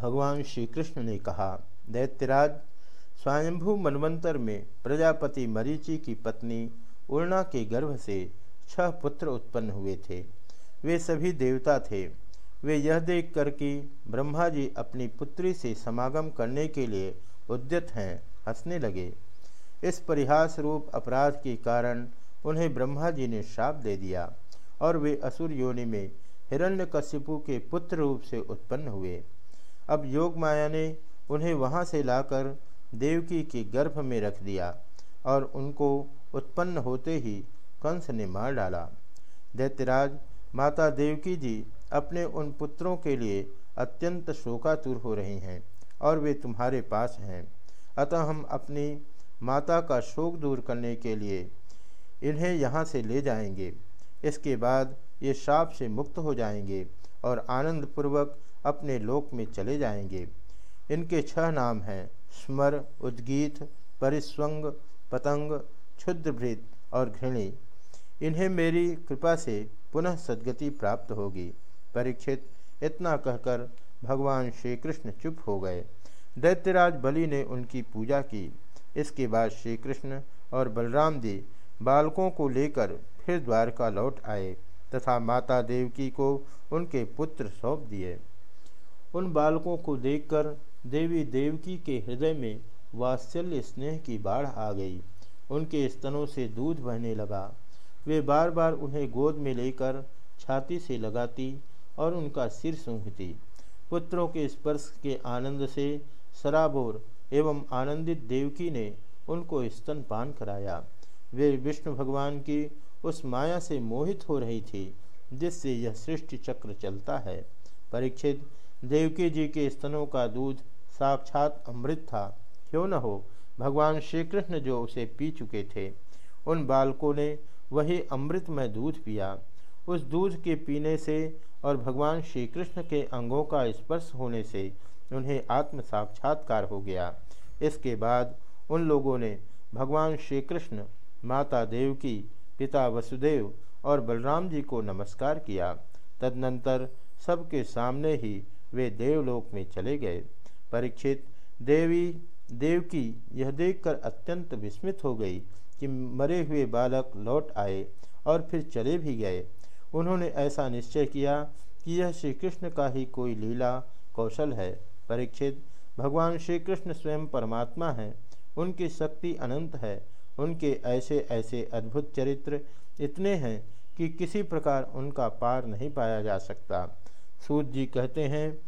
भगवान श्री कृष्ण ने कहा, दैत्यराज स्वयंभू मनवंतर में प्रजापति मरीचि की पत्नी उर्णा के गर्भ से छह पुत्र उत्पन्न हुए थे। वे सभी देवता थे। वे यह देख कर कि ब्रह्मा जी अपनी पुत्री से समागम करने के लिए उद्यत हैं, हंसने लगे। इस परिहास रूप अपराध के कारण उन्हें ब्रह्मा जी ने श्राप दे दिया और वे असुर योनि में हिरण्यकशिपु के पुत्र रूप से उत्पन्न हुए। अब योग माया ने उन्हें वहाँ से लाकर देवकी के गर्भ में रख दिया और उनको उत्पन्न होते ही कंस ने मार डाला। दैत्यराज, माता देवकी जी अपने उन पुत्रों के लिए अत्यंत शोकातुर हो रही हैं और वे तुम्हारे पास हैं। अतः हम अपनी माता का शोक दूर करने के लिए इन्हें यहाँ से ले जाएँगे। इसके बाद ये शाप से मुक्त हो जाएँगे और आनंदपूर्वक अपने लोक में चले जाएँगे। इनके छह नाम हैं, स्मर, उद्गीत, परिस्वंग, पतंग, क्षुद्रभृत और घृणी। इन्हें मेरी कृपा से पुनः सदगति प्राप्त होगी। परीक्षित, इतना कहकर भगवान श्री कृष्ण चुप हो गए। दैत्यराज बलि ने उनकी पूजा की। इसके बाद श्री कृष्ण और बलराम जी बालकों को लेकर फिर द्वारका लौट आए तथा माता देवकी को उनके पुत्र सौंप दिए। उन बालकों को देखकर देवी देवकी के हृदय में वात्सल्य स्नेह की बाढ़ आ गई। उनके स्तनों से दूध बहने लगा। वे बार बार उन्हें गोद में लेकर छाती से लगाती और उनका सिर सूंघती। पुत्रों के स्पर्श के आनंद से सराबोर एवं आनंदित देवकी ने उनको स्तनपान कराया। वे विष्णु भगवान की उस माया से मोहित हो रही थी, जिससे यह सृष्टि चक्र चलता है। परीक्षित देवकी जी के स्तनों का दूध साक्षात अमृत था। क्यों न हो? भगवान श्री कृष्ण जो उसे पी चुके थे, उन बालकों ने वही अमृतमय दूध पिया। उस दूध के पीने से और भगवान श्री कृष्ण के अंगों का स्पर्श होने से उन्हें आत्म साक्षात्कार हो गया। इसके बाद उन लोगों ने भगवान श्री कृष्ण माता देवकी, पिता वसुदेव और बलराम जी को नमस्कार किया। तदनंतर सबके सामने ही वे देवलोक में चले गए। परीक्षित, देवी, देवकी, यह देखकर अत्यंत विस्मित हो गई कि मरे हुए बालक लौट आए और फिर चले भी गए। उन्होंने ऐसा निश्चय किया कि यह श्री कृष्ण का ही कोई लीला कौशल है। परीक्षित, भगवान श्री कृष्ण स्वयं परमात्मा हैं, उनकी शक्ति अनंत है, उनके ऐसे ऐसे अद्भुत चरित्र इतने हैं कि किसी प्रकार उनका पार नहीं पाया जा सकता। सूत जी कहते हैं,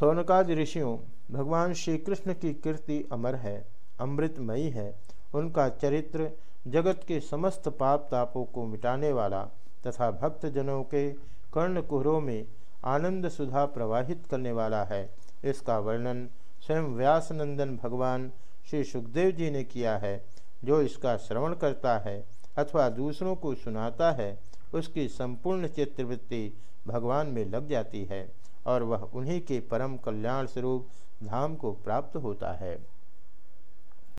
सौनकादि ऋषियों, भगवान श्री कृष्ण की कीर्ति अमर है, अमृतमयी है। उनका चरित्र जगत के समस्त पाप तापों को मिटाने वाला तथा भक्तजनों के कर्ण कुहरों में आनंद सुधा प्रवाहित करने वाला है। इसका वर्णन स्वयं व्यासनंदन भगवान श्री सुखदेव जी ने किया है, जो इसका श्रवण करता है अथवा दूसरों को सुनाता है। उसकी संपूर्ण चित्रवृत्ति भगवान में लग जाती है और वह उन्हीं के परम कल्याण स्वरूप धाम को प्राप्त होता है।